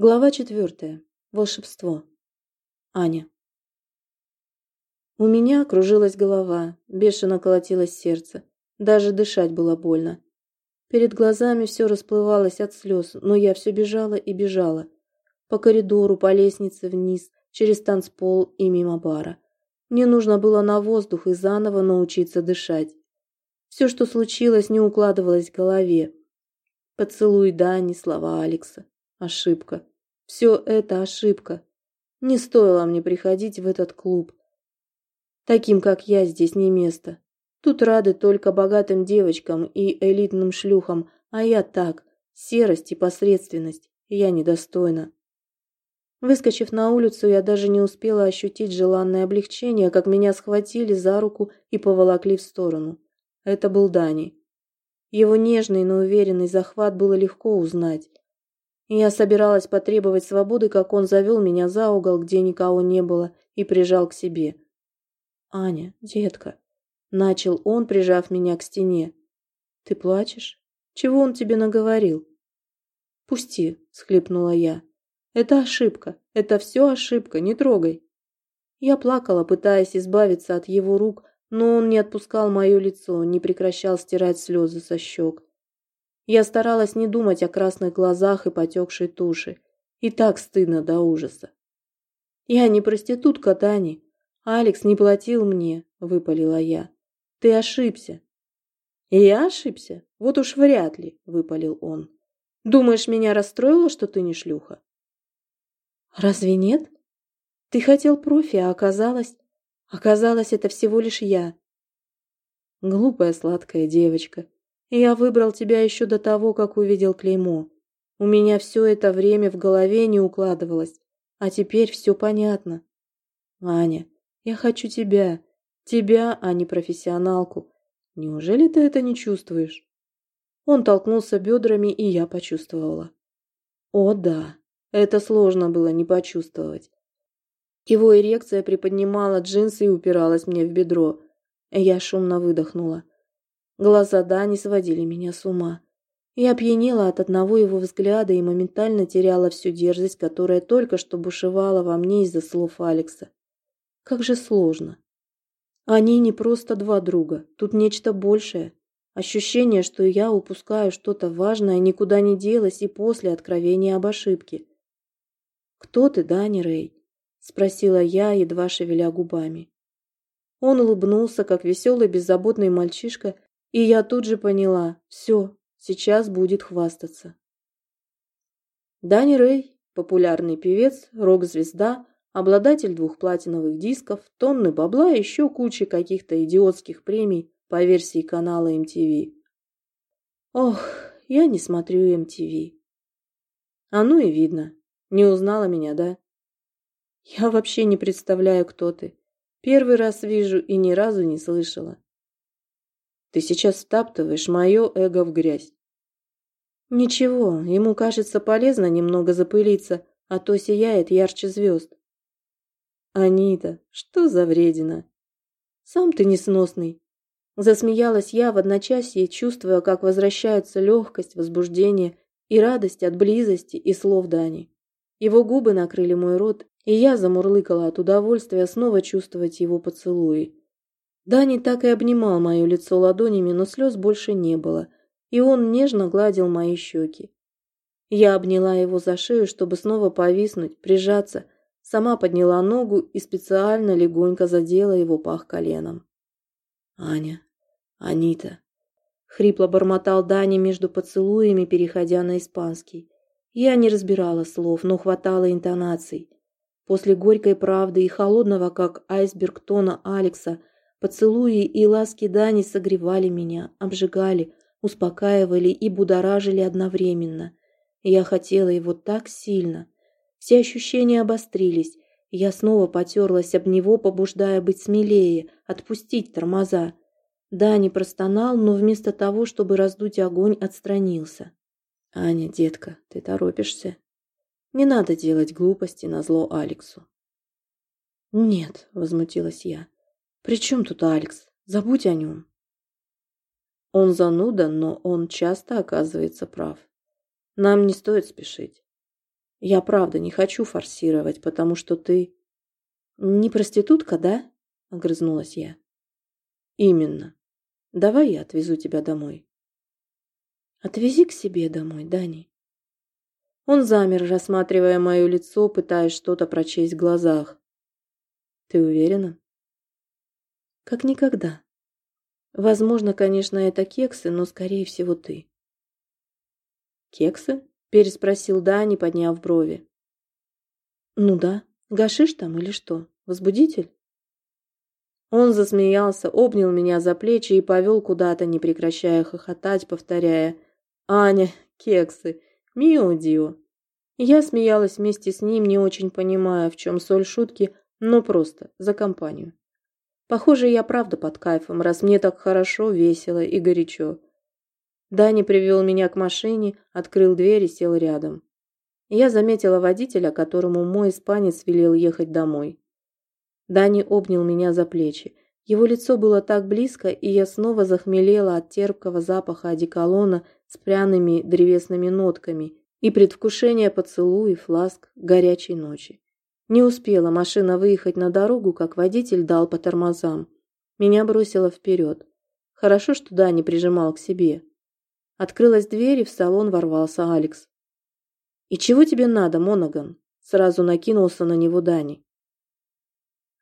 Глава четвертая. Волшебство. Аня. У меня кружилась голова, бешено колотилось сердце. Даже дышать было больно. Перед глазами все расплывалось от слез, но я все бежала и бежала. По коридору, по лестнице вниз, через танцпол и мимо бара. Мне нужно было на воздух и заново научиться дышать. Все, что случилось, не укладывалось в голове. Поцелуй Дани, слова Алекса. Ошибка. Все это ошибка. Не стоило мне приходить в этот клуб. Таким, как я, здесь не место. Тут рады только богатым девочкам и элитным шлюхам, а я так, серость и посредственность, я недостойна. Выскочив на улицу, я даже не успела ощутить желанное облегчение, как меня схватили за руку и поволокли в сторону. Это был Дани. Его нежный, но уверенный захват было легко узнать. Я собиралась потребовать свободы, как он завел меня за угол, где никого не было, и прижал к себе. «Аня, детка», — начал он, прижав меня к стене. «Ты плачешь? Чего он тебе наговорил?» «Пусти», — схлипнула я. «Это ошибка. Это все ошибка. Не трогай». Я плакала, пытаясь избавиться от его рук, но он не отпускал мое лицо, не прекращал стирать слезы со щек. Я старалась не думать о красных глазах и потекшей туши. И так стыдно до ужаса. «Я не проститутка, Тани. Алекс не платил мне», — выпалила я. «Ты ошибся». «Я ошибся? Вот уж вряд ли», — выпалил он. «Думаешь, меня расстроило, что ты не шлюха?» «Разве нет? Ты хотел профи, а оказалось...» «Оказалось, это всего лишь я». Глупая сладкая девочка. Я выбрал тебя еще до того, как увидел клеймо. У меня все это время в голове не укладывалось, а теперь все понятно. Аня, я хочу тебя. Тебя, а не профессионалку. Неужели ты это не чувствуешь? Он толкнулся бедрами, и я почувствовала. О да, это сложно было не почувствовать. Его эрекция приподнимала джинсы и упиралась мне в бедро. Я шумно выдохнула. Глаза Дани сводили меня с ума. Я опьянела от одного его взгляда и моментально теряла всю дерзость, которая только что бушевала во мне из-за слов Алекса. Как же сложно. Они не просто два друга, тут нечто большее. Ощущение, что я упускаю что-то важное, никуда не делось и после откровения об ошибке. «Кто ты, Дани Рэй?» – спросила я, едва шевеля губами. Он улыбнулся, как веселый беззаботный мальчишка, и я тут же поняла, все, сейчас будет хвастаться. Дани Рэй, популярный певец, рок-звезда, обладатель двух платиновых дисков, тонны бабла и еще кучи каких-то идиотских премий по версии канала MTV. Ох, я не смотрю MTV. А ну и видно. Не узнала меня, да? Я вообще не представляю, кто ты. Первый раз вижу и ни разу не слышала. Ты сейчас втаптываешь мое эго в грязь. Ничего, ему кажется полезно немного запылиться, а то сияет ярче звезд. Анита, что за вредина? Сам ты несносный. Засмеялась я в одночасье, чувствуя, как возвращаются легкость, возбуждение и радость от близости и слов Дани. Его губы накрыли мой рот, и я замурлыкала от удовольствия снова чувствовать его поцелуи. Дани так и обнимал мое лицо ладонями, но слез больше не было, и он нежно гладил мои щеки. Я обняла его за шею, чтобы снова повиснуть, прижаться, сама подняла ногу и специально легонько задела его пах коленом. «Аня, Анита», — хрипло бормотал Дани между поцелуями, переходя на испанский. Я не разбирала слов, но хватало интонаций. После горькой правды и холодного, как айсберг тона Алекса, Поцелуи и ласки Дани согревали меня, обжигали, успокаивали и будоражили одновременно. Я хотела его так сильно. Все ощущения обострились. Я снова потерлась об него, побуждая быть смелее, отпустить тормоза. Дани простонал, но вместо того, чтобы раздуть огонь, отстранился. «Аня, детка, ты торопишься? Не надо делать глупости на зло Алексу». «Нет», — возмутилась я, при чем тут Алекс? Забудь о нем. Он зануда, но он часто оказывается прав. Нам не стоит спешить. Я правда не хочу форсировать, потому что ты... Не проститутка, да? Огрызнулась я. Именно. Давай я отвезу тебя домой. Отвези к себе домой, Дани. Он замер, рассматривая мое лицо, пытаясь что-то прочесть в глазах. Ты уверена? Как никогда. Возможно, конечно, это кексы, но, скорее всего, ты. Кексы? Переспросил Дани, подняв брови. Ну да. Гашиш там или что? Возбудитель? Он засмеялся, обнял меня за плечи и повел куда-то, не прекращая хохотать, повторяя «Аня, кексы, мио-дио». Я смеялась вместе с ним, не очень понимая, в чем соль шутки, но просто, за компанию. Похоже, я правда под кайфом, раз мне так хорошо, весело и горячо. Дани привел меня к машине, открыл дверь и сел рядом. Я заметила водителя, которому мой испанец велел ехать домой. Дани обнял меня за плечи. Его лицо было так близко, и я снова захмелела от терпкого запаха одеколона с пряными древесными нотками и предвкушения поцелуев, ласк, горячей ночи. Не успела машина выехать на дорогу, как водитель дал по тормозам. Меня бросило вперед. Хорошо, что Дани прижимал к себе. Открылась дверь, и в салон ворвался Алекс. «И чего тебе надо, Монаган?» Сразу накинулся на него Дани.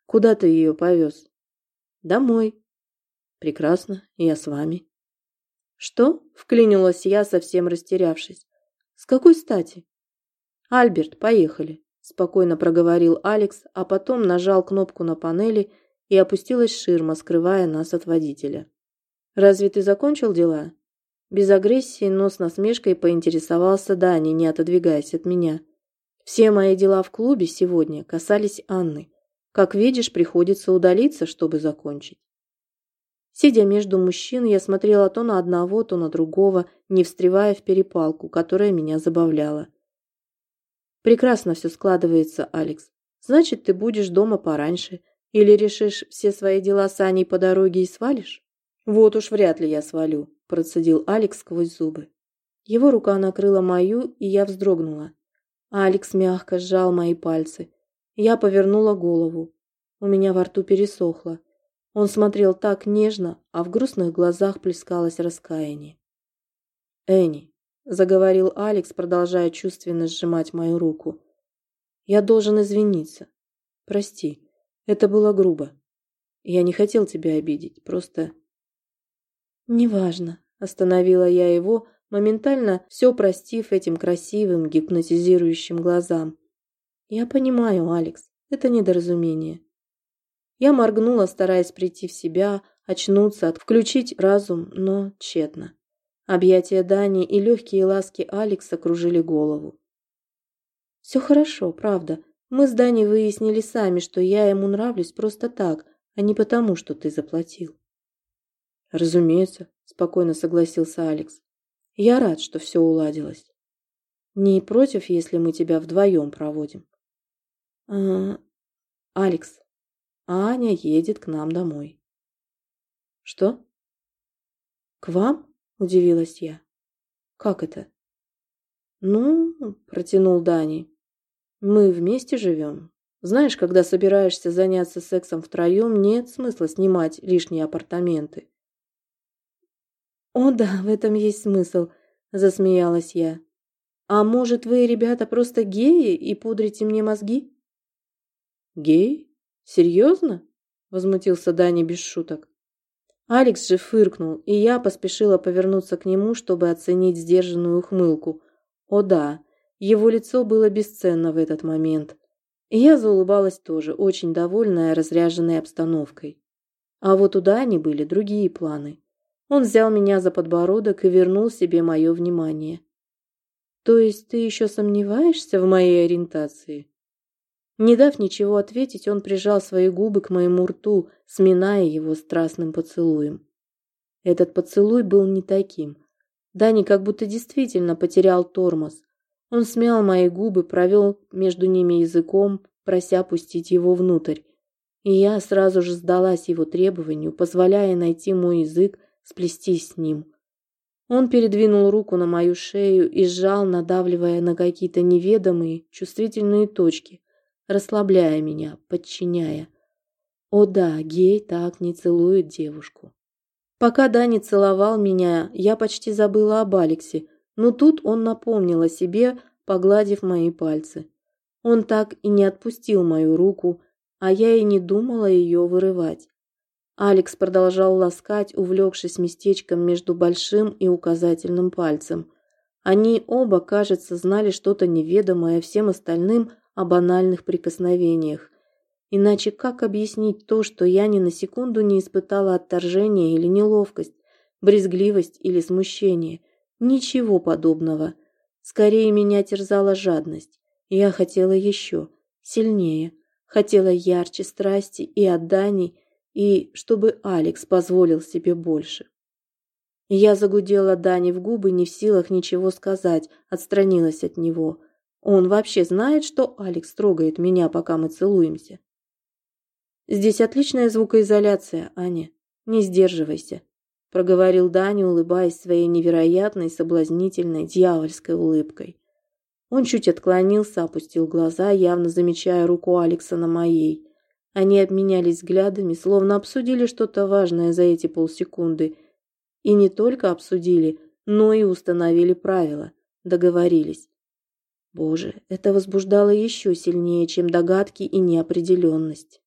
«Куда ты ее повез?» «Домой». «Прекрасно, я с вами». «Что?» – вклинилась я, совсем растерявшись. «С какой стати?» «Альберт, поехали» спокойно проговорил Алекс, а потом нажал кнопку на панели и опустилась ширма, скрывая нас от водителя. «Разве ты закончил дела?» Без агрессии, но с насмешкой поинтересовался Дани, не отодвигаясь от меня. «Все мои дела в клубе сегодня касались Анны. Как видишь, приходится удалиться, чтобы закончить». Сидя между мужчин, я смотрела то на одного, то на другого, не встревая в перепалку, которая меня забавляла. Прекрасно все складывается, Алекс. Значит, ты будешь дома пораньше. Или решишь все свои дела с Аней по дороге и свалишь? Вот уж вряд ли я свалю, процедил Алекс сквозь зубы. Его рука накрыла мою, и я вздрогнула. Алекс мягко сжал мои пальцы. Я повернула голову. У меня во рту пересохло. Он смотрел так нежно, а в грустных глазах плескалось раскаяние. «Энни, заговорил Алекс, продолжая чувственно сжимать мою руку. Я должен извиниться. Прости, это было грубо. Я не хотел тебя обидеть, просто... Неважно, остановила я его, моментально все простив этим красивым, гипнотизирующим глазам. Я понимаю, Алекс, это недоразумение. Я моргнула, стараясь прийти в себя, очнуться, включить разум, но тщетно. Объятия Дани и легкие ласки Алекса окружили голову. «Все хорошо, правда. Мы с Дани выяснили сами, что я ему нравлюсь просто так, а не потому, что ты заплатил». «Разумеется», – спокойно согласился Алекс. «Я рад, что все уладилось. Не против, если мы тебя вдвоем проводим?» а, «Алекс, Аня едет к нам домой». «Что?» «К вам?» – удивилась я. «Как это?» «Ну, – протянул Дани, – мы вместе живем. Знаешь, когда собираешься заняться сексом втроем, нет смысла снимать лишние апартаменты». «О да, в этом есть смысл», – засмеялась я. «А может, вы, ребята, просто геи и пудрите мне мозги?» «Геи? Серьезно?» – возмутился Дани без шуток. Алекс же фыркнул, и я поспешила повернуться к нему, чтобы оценить сдержанную ухмылку. О да, его лицо было бесценно в этот момент. И я заулыбалась тоже, очень довольная разряженной обстановкой. А вот у Дани были другие планы. Он взял меня за подбородок и вернул себе мое внимание. «То есть ты еще сомневаешься в моей ориентации?» Не дав ничего ответить, он прижал свои губы к моему рту, сминая его страстным поцелуем. Этот поцелуй был не таким. Дани как будто действительно потерял тормоз. Он смял мои губы, провел между ними языком, прося пустить его внутрь. И я сразу же сдалась его требованию, позволяя найти мой язык, сплестись с ним. Он передвинул руку на мою шею и сжал, надавливая на какие-то неведомые, чувствительные точки, расслабляя меня, подчиняя. О да, гей так не целует девушку. Пока Дани целовал меня, я почти забыла об Алексе, но тут он напомнил о себе, погладив мои пальцы. Он так и не отпустил мою руку, а я и не думала ее вырывать. Алекс продолжал ласкать, увлекшись местечком между большим и указательным пальцем. Они оба, кажется, знали что-то неведомое всем остальным о банальных прикосновениях. Иначе как объяснить то, что я ни на секунду не испытала отторжения или неловкость, брезгливость или смущение? Ничего подобного. Скорее меня терзала жадность. Я хотела еще, сильнее, хотела ярче страсти и отданий, и чтобы Алекс позволил себе больше. Я загудела Дани в губы, не в силах ничего сказать, отстранилась от него. Он вообще знает, что Алекс трогает меня, пока мы целуемся? Здесь отличная звукоизоляция, Аня. Не сдерживайся, проговорил Даня, улыбаясь своей невероятной, соблазнительной, дьявольской улыбкой. Он чуть отклонился, опустил глаза, явно замечая руку Алекса на моей. Они обменялись взглядами, словно обсудили что-то важное за эти полсекунды. И не только обсудили, но и установили правила, договорились. Боже, это возбуждало еще сильнее, чем догадки и неопределенность.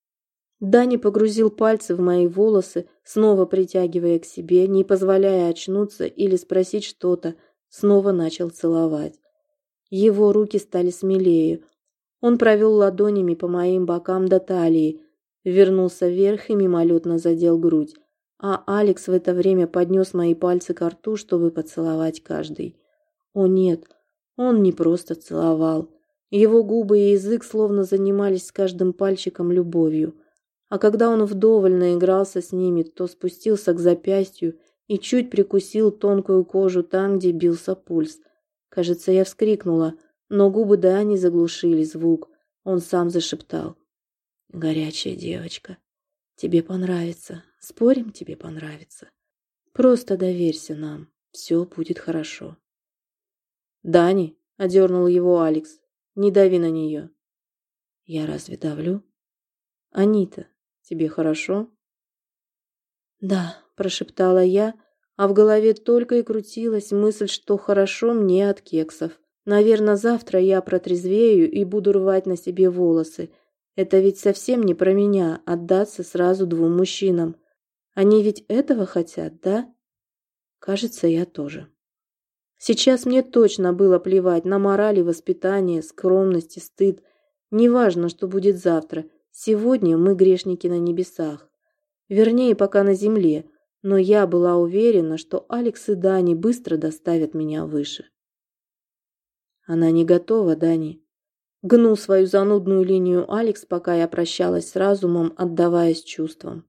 Дани погрузил пальцы в мои волосы, снова притягивая к себе, не позволяя очнуться или спросить что-то, снова начал целовать. Его руки стали смелее, он провел ладонями по моим бокам до талии, вернулся вверх и мимолетно задел грудь, а Алекс в это время поднес мои пальцы к рту, чтобы поцеловать каждый. О нет, он не просто целовал. Его губы и язык словно занимались с каждым пальчиком любовью. А когда он вдоволь наигрался с ними, то спустился к запястью и чуть прикусил тонкую кожу там, где бился пульс. Кажется, я вскрикнула – но губы Дани заглушили звук. Он сам зашептал. «Горячая девочка. Тебе понравится. Спорим, тебе понравится. Просто доверься нам. Все будет хорошо». «Дани!» — одернул его Алекс. «Не дави на нее». «Я разве давлю?» «Анита, тебе хорошо?» «Да», — прошептала я, а в голове только и крутилась мысль, что хорошо мне от кексов. Наверное, завтра я протрезвею и буду рвать на себе волосы. Это ведь совсем не про меня отдаться сразу двум мужчинам. Они ведь этого хотят, да? Кажется, я тоже. Сейчас мне точно было плевать на мораль и воспитание, скромность и стыд. Неважно, что будет завтра. Сегодня мы грешники на небесах. Вернее, пока на земле. Но я была уверена, что Алекс и Дани быстро доставят меня выше. Она не готова, Дани. Гнул свою занудную линию Алекс, пока я прощалась с разумом, отдаваясь чувствам.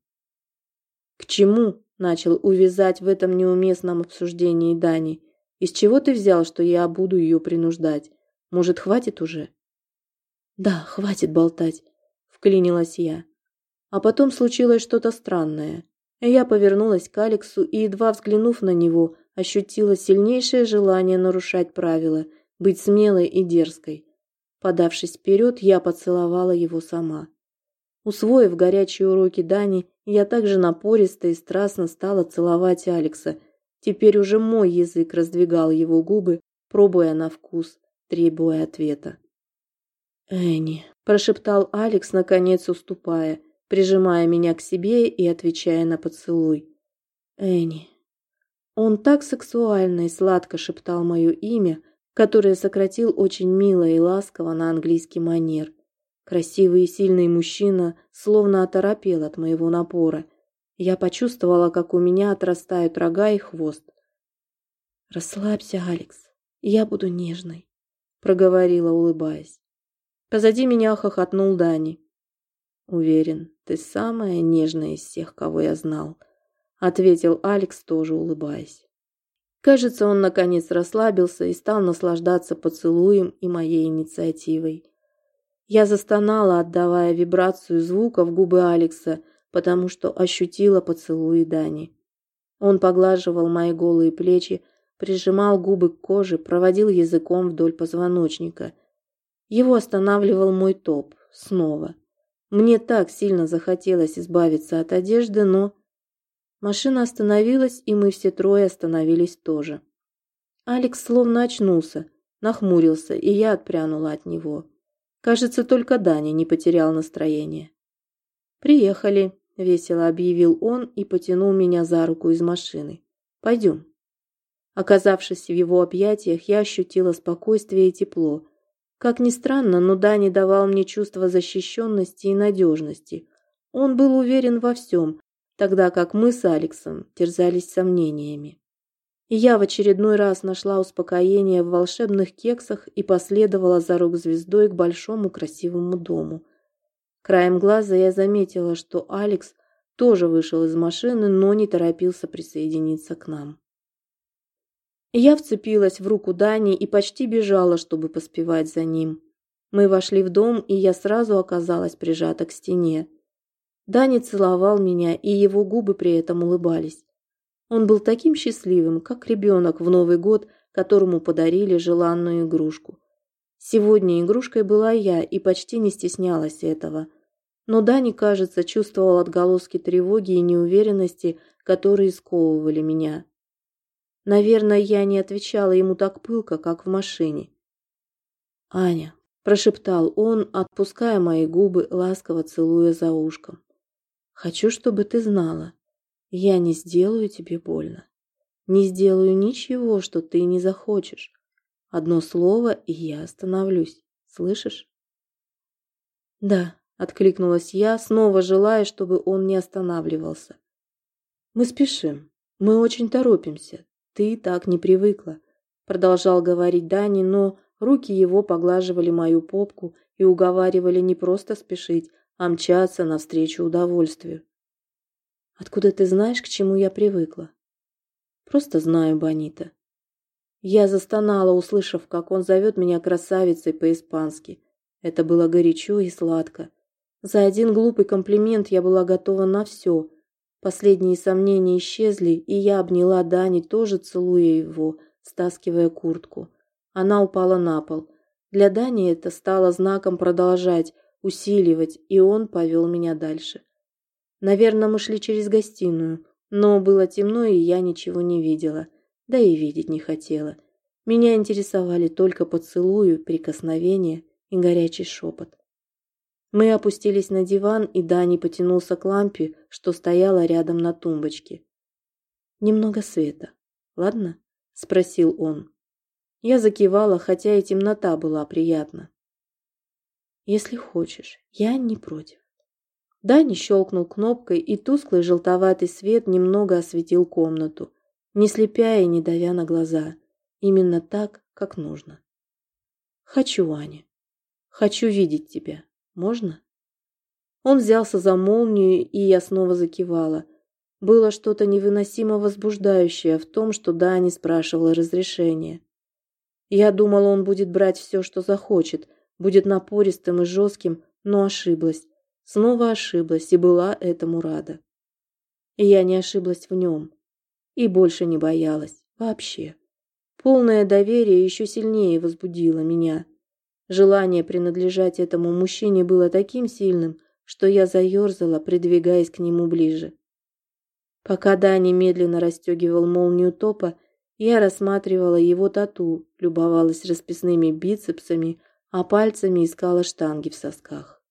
К чему? Начал увязать в этом неуместном обсуждении Дани. Из чего ты взял, что я буду ее принуждать? Может, хватит уже? Да, хватит болтать, вклинилась я. А потом случилось что-то странное. Я повернулась к Алексу и, едва взглянув на него, ощутила сильнейшее желание нарушать правила – быть смелой и дерзкой. Подавшись вперед, я поцеловала его сама. Усвоив горячие уроки Дани, я также напористо и страстно стала целовать Алекса. Теперь уже мой язык раздвигал его губы, пробуя на вкус, требуя ответа. «Энни», – прошептал Алекс, наконец уступая, прижимая меня к себе и отвечая на поцелуй. «Энни». Он так сексуально и сладко шептал мое имя, которое сократил очень мило и ласково на английский манер. Красивый и сильный мужчина словно оторопел от моего напора. Я почувствовала, как у меня отрастают рога и хвост. «Расслабься, Алекс, я буду нежной», — проговорила, улыбаясь. Позади меня хохотнул Дани. «Уверен, ты самая нежная из всех, кого я знал», — ответил Алекс, тоже улыбаясь. Кажется, он наконец расслабился и стал наслаждаться поцелуем и моей инициативой. Я застонала, отдавая вибрацию звука в губы Алекса, потому что ощутила поцелуи Дани. Он поглаживал мои голые плечи, прижимал губы к коже, проводил языком вдоль позвоночника. Его останавливал мой топ. Снова. Мне так сильно захотелось избавиться от одежды, но... Машина остановилась, и мы все трое остановились тоже. Алекс словно очнулся, нахмурился, и я отпрянула от него. Кажется, только Даня не потерял настроение. «Приехали», — весело объявил он и потянул меня за руку из машины. «Пойдем». Оказавшись в его объятиях, я ощутила спокойствие и тепло. Как ни странно, но Дани давал мне чувство защищенности и надежности. Он был уверен во всем, тогда как мы с Алексом терзались сомнениями. И я в очередной раз нашла успокоение в волшебных кексах и последовала за рок-звездой к большому красивому дому. Краем глаза я заметила, что Алекс тоже вышел из машины, но не торопился присоединиться к нам. Я вцепилась в руку Дани и почти бежала, чтобы поспевать за ним. Мы вошли в дом, и я сразу оказалась прижата к стене. Дани целовал меня, и его губы при этом улыбались. Он был таким счастливым, как ребенок в Новый год, которому подарили желанную игрушку. Сегодня игрушкой была я и почти не стеснялась этого. Но Дани, кажется, чувствовал отголоски тревоги и неуверенности, которые сковывали меня. Наверное, я не отвечала ему так пылко, как в машине. «Аня», – прошептал он, отпуская мои губы, ласково целуя за ушком. «Хочу, чтобы ты знала, я не сделаю тебе больно. Не сделаю ничего, что ты не захочешь. Одно слово, и я остановлюсь. Слышишь? Да, откликнулась я, снова желая, чтобы он не останавливался. Мы спешим. Мы очень торопимся. Ты так не привыкла, продолжал говорить Дани, но руки его поглаживали мою попку и уговаривали не просто спешить, а мчаться навстречу удовольствию. Откуда ты знаешь, к чему я привыкла? Просто знаю, Бонита. Я застонала, услышав, как он зовет меня красавицей по-испански. Это было горячо и сладко. За один глупый комплимент я была готова на все. Последние сомнения исчезли, и я обняла Дани, тоже целуя его, стаскивая куртку. Она упала на пол. Для Дани это стало знаком продолжать, усиливать, и он повел меня дальше. Наверное, мы шли через гостиную, но было темно, и я ничего не видела, да и видеть не хотела. Меня интересовали только поцелуи, прикосновения и горячий шепот. Мы опустились на диван, и Дани потянулся к лампе, что стояла рядом на тумбочке. «Немного света, ладно?» – спросил он. Я закивала, хотя и темнота была приятна. «Если хочешь, я не против». Дани щелкнул кнопкой, и тусклый желтоватый свет немного осветил комнату, не слепя и не давя на глаза. Именно так, как нужно. «Хочу, Аня. Хочу видеть тебя. Можно?» Он взялся за молнию, и я снова закивала. Было что-то невыносимо возбуждающее в том, что Дани спрашивала разрешения. Я думала, он будет брать все, что захочет, будет напористым и жестким, но ошиблась. Снова ошиблась и была этому рада. И я не ошиблась в нем. И больше не боялась. Вообще. Полное доверие еще сильнее возбудило меня. Желание принадлежать этому мужчине было таким сильным, что я заерзала, придвигаясь к нему ближе. Пока Дани медленно расстегивал молнию топа, я рассматривала его тату, любовалась расписными бицепсами, а пальцами искала штанги в сосках.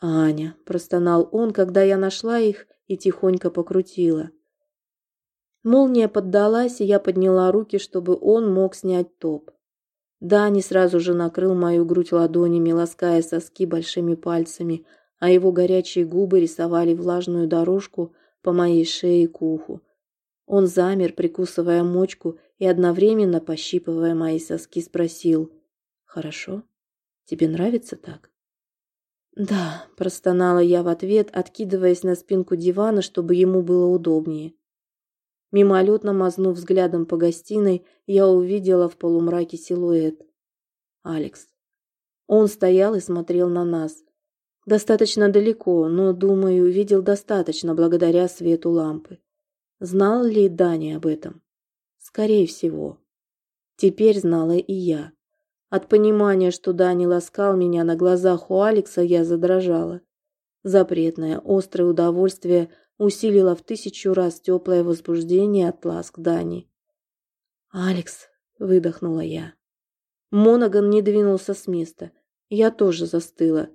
«Аня», – простонал он, когда я нашла их и тихонько покрутила. Молния поддалась, и я подняла руки, чтобы он мог снять топ. Дани сразу же накрыл мою грудь ладонями, лаская соски большими пальцами, а его горячие губы рисовали влажную дорожку по моей шее к уху. Он замер, прикусывая мочку и одновременно пощипывая мои соски, спросил «Хорошо? Тебе нравится так?» «Да», – простонала я в ответ, откидываясь на спинку дивана, чтобы ему было удобнее. Мимолетно мазнув взглядом по гостиной, я увидела в полумраке силуэт. Алекс. Он стоял и смотрел на нас. Достаточно далеко, но, думаю, видел достаточно благодаря свету лампы. Знал ли Дани об этом? Скорее всего. Теперь знала и я. От понимания, что Дани ласкал меня на глазах у Алекса, я задрожала. Запретное, острое удовольствие усилило в тысячу раз теплое возбуждение от ласк Дани. «Алекс», — выдохнула я. Монаган не двинулся с места. Я тоже застыла.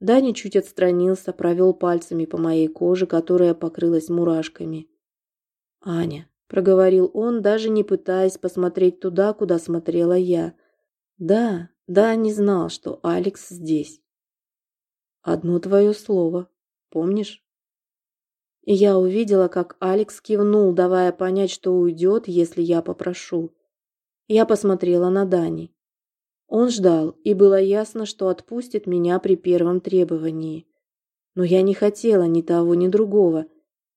Дани чуть отстранился, провел пальцами по моей коже, которая покрылась мурашками. «Аня», — проговорил он, даже не пытаясь посмотреть туда, куда смотрела я. «Да, да, не знал, что Алекс здесь». «Одно твое слово, помнишь?» И я увидела, как Алекс кивнул, давая понять, что уйдет, если я попрошу. Я посмотрела на Дани. Он ждал, и было ясно, что отпустит меня при первом требовании. Но я не хотела ни того, ни другого.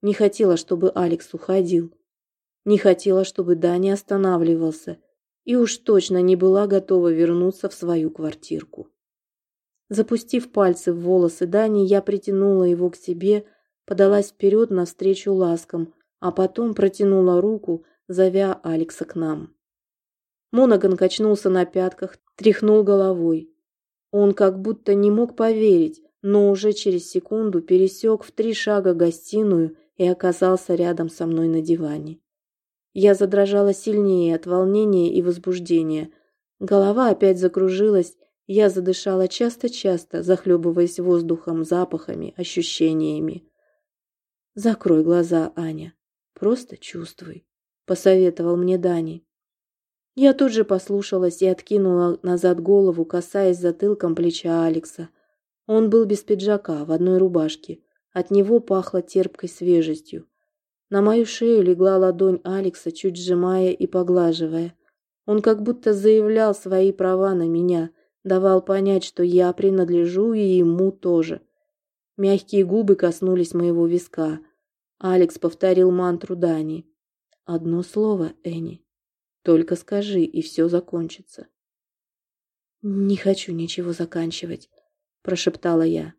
Не хотела, чтобы Алекс уходил. Не хотела, чтобы Дани останавливался. И уж точно не была готова вернуться в свою квартирку. Запустив пальцы в волосы Дани, я притянула его к себе, подалась вперед навстречу ласкам, а потом протянула руку, зовя Алекса к нам. Монаган качнулся на пятках, тряхнул головой. Он как будто не мог поверить, но уже через секунду пересек в три шага гостиную и оказался рядом со мной на диване. Я задрожала сильнее от волнения и возбуждения. Голова опять закружилась, я задышала часто-часто, захлебываясь воздухом, запахами, ощущениями. «Закрой глаза, Аня. Просто чувствуй», — посоветовал мне Дани. Я тут же послушалась и откинула назад голову, касаясь затылком плеча Алекса. Он был без пиджака, в одной рубашке. От него пахло терпкой свежестью. На мою шею легла ладонь Алекса, чуть сжимая и поглаживая. Он как будто заявлял свои права на меня, давал понять, что я принадлежу и ему тоже. Мягкие губы коснулись моего виска. Алекс повторил мантру Дани. «Одно слово, Энни. Только скажи, и все закончится. «Не хочу ничего заканчивать», – прошептала я.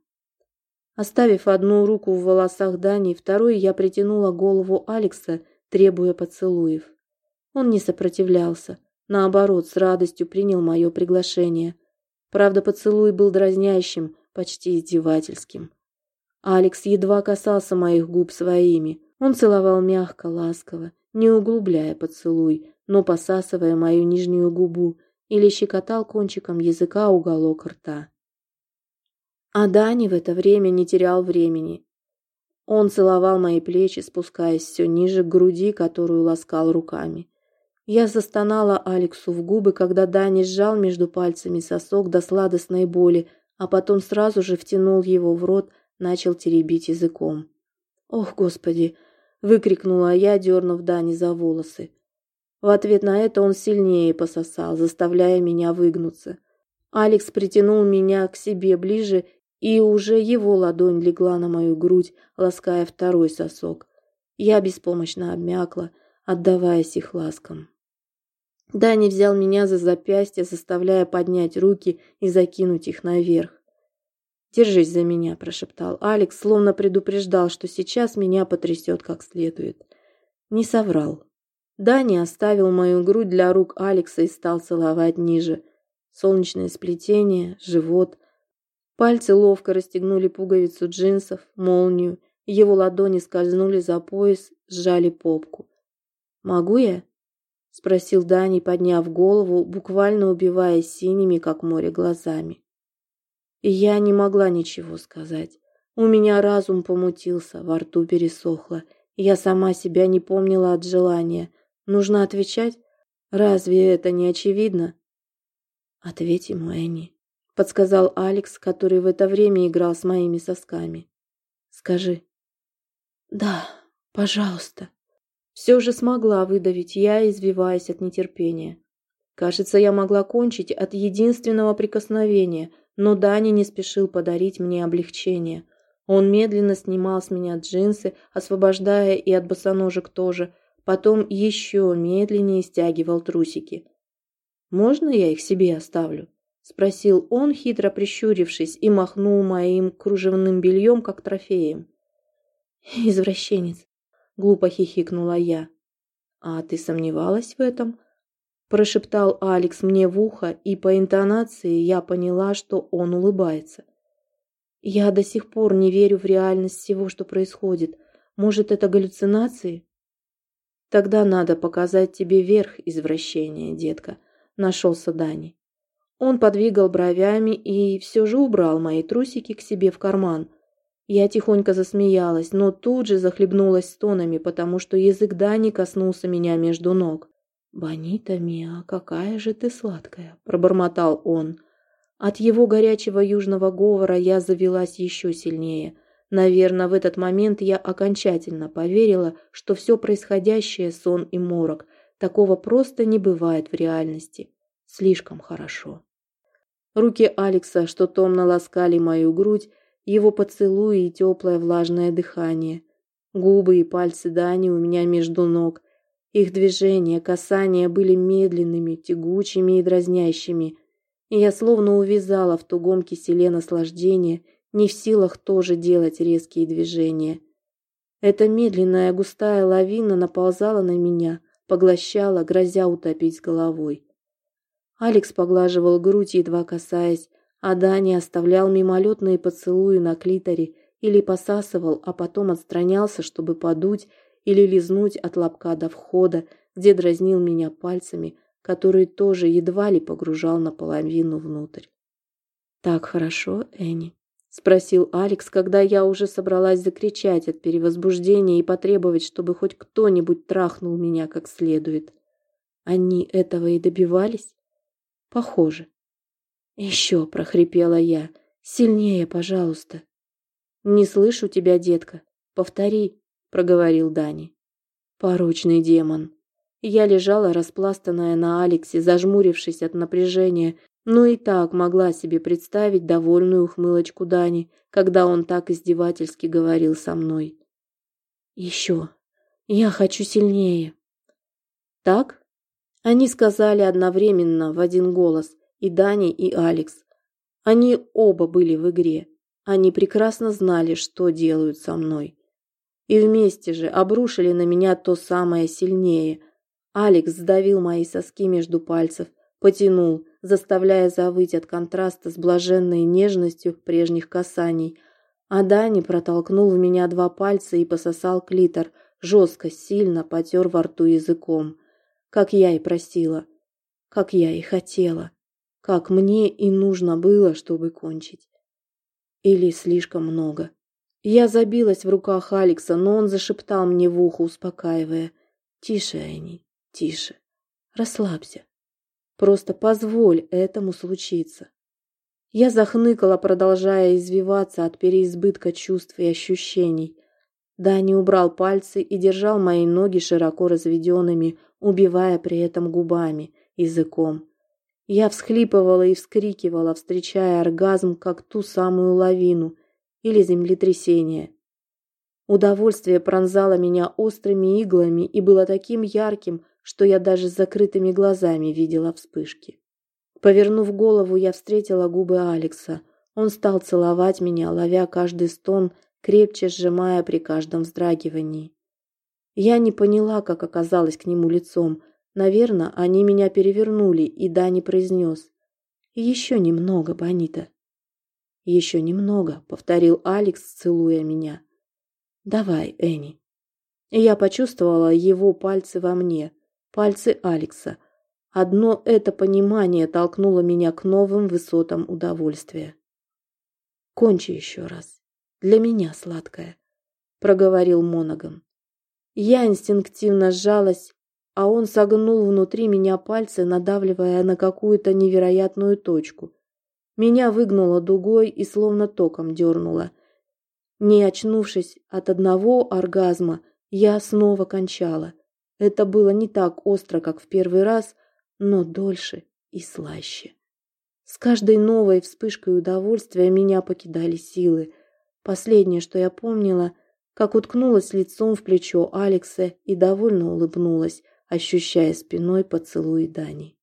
Оставив одну руку в волосах Дани, второй я притянула голову Алекса, требуя поцелуев. Он не сопротивлялся, наоборот, с радостью принял мое приглашение. Правда, поцелуй был дразнящим, почти издевательским. Алекс едва касался моих губ своими. Он целовал мягко, ласково, не углубляя поцелуй, но посасывая мою нижнюю губу или щекотал кончиком языка уголок рта. А Дани в это время не терял времени. Он целовал мои плечи, спускаясь все ниже к груди, которую ласкал руками. Я застонала Алексу в губы, когда Дани сжал между пальцами сосок до сладостной боли, а потом сразу же втянул его в рот, начал теребить языком. «Ох, Господи!» — выкрикнула я, дернув Дани за волосы. В ответ на это он сильнее пососал, заставляя меня выгнуться. Алекс притянул меня к себе ближе, и уже его ладонь легла на мою грудь, лаская второй сосок. Я беспомощно обмякла, отдаваясь их ласкам. Дани взял меня за запястье, заставляя поднять руки и закинуть их наверх. «Держись за меня», – прошептал Алекс, словно предупреждал, что сейчас меня потрясет как следует. Не соврал. Дани оставил мою грудь для рук Алекса и стал целовать ниже. Солнечное сплетение, живот. Пальцы ловко расстегнули пуговицу джинсов, молнию. Его ладони скользнули за пояс, сжали попку. «Могу я?» – спросил Дани, подняв голову, буквально убивая синими, как море, глазами. Я не могла ничего сказать. У меня разум помутился, во рту пересохло. Я сама себя не помнила от желания – Нужно отвечать? Разве это не очевидно? Ответь ему, Энни, подсказал Алекс, который в это время играл с моими сосками. Скажи. Да, пожалуйста. Все же смогла выдавить я, извиваясь от нетерпения. Кажется, я могла кончить от единственного прикосновения, но Дани не спешил подарить мне облегчение. Он медленно снимал с меня джинсы, освобождая и от босоножек тоже, потом еще медленнее стягивал трусики. «Можно я их себе оставлю?» – спросил он, хитро прищурившись, и махнул моим кружевным бельем, как трофеем. «Извращенец!» – глупо хихикнула я. А ты сомневалась в этом? Прошептал Алекс мне в ухо, и по интонации я поняла, что он улыбается. Я до сих пор не верю в реальность всего, что происходит. Может, это галлюцинации? Тогда надо показать тебе верх извращения, детка, нашелся Дани. Он подвигал бровями и все же убрал мои трусики к себе в карман. Я тихонько засмеялась, но тут же захлебнулась стонами, потому что язык Дани коснулся меня между ног. «Бонита Миа, какая же ты сладкая!» – пробормотал он. От его горячего южного говора я завелась еще сильнее. Наверное, в этот момент я окончательно поверила, что все происходящее – сон и морок. Такого просто не бывает в реальности. Слишком хорошо. Руки Алекса, что томно ласкали мою грудь, его поцелуи и теплое влажное дыхание. Губы и пальцы Дани у меня между ног. Их движения, касания были медленными, тягучими и дразнящими. И я словно увязала в тугом киселе наслаждения, не в силах тоже делать резкие движения. Эта медленная густая лавина наползала на меня, поглощала, грозя утопить головой. Алекс поглаживал грудь, едва касаясь, а Дани оставлял мимолетные поцелуи на клиторе или посасывал, а потом отстранялся, чтобы подуть или лизнуть от лобка до входа, где дразнил меня пальцами, которые тоже едва ли погружал наполовину внутрь. «Так хорошо, Энни?» – спросил Алекс, когда я уже собралась закричать от перевозбуждения и потребовать, чтобы хоть кто-нибудь трахнул меня как следует. Они этого и добивались? Похоже. «Еще!» – прохрипела я. «Сильнее, пожалуйста!» «Не слышу тебя, детка. Повтори!» – проговорил Дани. «Порочный демон!» Я лежала распластанная на Алексе, зажмурившись от напряжения, но и так могла себе представить довольную ухмылочку Дани, когда он так издевательски говорил со мной. «Еще! Я хочу сильнее!» «Так?» Они сказали одновременно, в один голос, и Дани, и Алекс. Они оба были в игре. Они прекрасно знали, что делают со мной. И вместе же обрушили на меня то самое сильнее. Алекс сдавил мои соски между пальцев, потянул, заставляя завыть от контраста с блаженной нежностью прежних касаний. А Дани протолкнул в меня два пальца и пососал клитор, жестко, сильно потер во рту языком. Как я и просила. Как я и хотела как мне и нужно было, чтобы кончить. Или слишком много. Я забилась в руках Алекса, но он зашептал мне в ухо, успокаивая. «Тише, Айни, тише. Расслабься. Просто позволь этому случиться». Я захныкала, продолжая извиваться от переизбытка чувств и ощущений. Дани убрал пальцы и держал мои ноги широко разведенными, убивая при этом губами, языком. Я всхлипывала и вскрикивала, встречая оргазм, как ту самую лавину или землетрясение. Удовольствие пронзало меня острыми иглами и было таким ярким, что я даже с закрытыми глазами видела вспышки. Повернув голову, я встретила губы Алекса. Он стал целовать меня, ловя каждый стон, крепче сжимая при каждом вздрагивании. Я не поняла, как оказалась к нему лицом, Наверное, они меня перевернули, и Дани произнес. «Еще немного, Бонита». «Еще немного», — повторил Алекс, целуя меня. «Давай, Энни». Я почувствовала его пальцы во мне, пальцы Алекса. Одно это понимание толкнуло меня к новым высотам удовольствия. «Кончи еще раз. Для меня сладкое», — проговорил Монаган. Я инстинктивно сжалась а он согнул внутри меня пальцы, надавливая на какую-то невероятную точку. Меня выгнуло дугой и словно током дернуло. Не очнувшись от одного оргазма, я снова кончала. Это было не так остро, как в первый раз, но дольше и слаще. С каждой новой вспышкой удовольствия меня покидали силы. Последнее, что я помнила, как уткнулась лицом в плечо Алекса и довольно улыбнулась, ощущая спиной поцелуй Дани.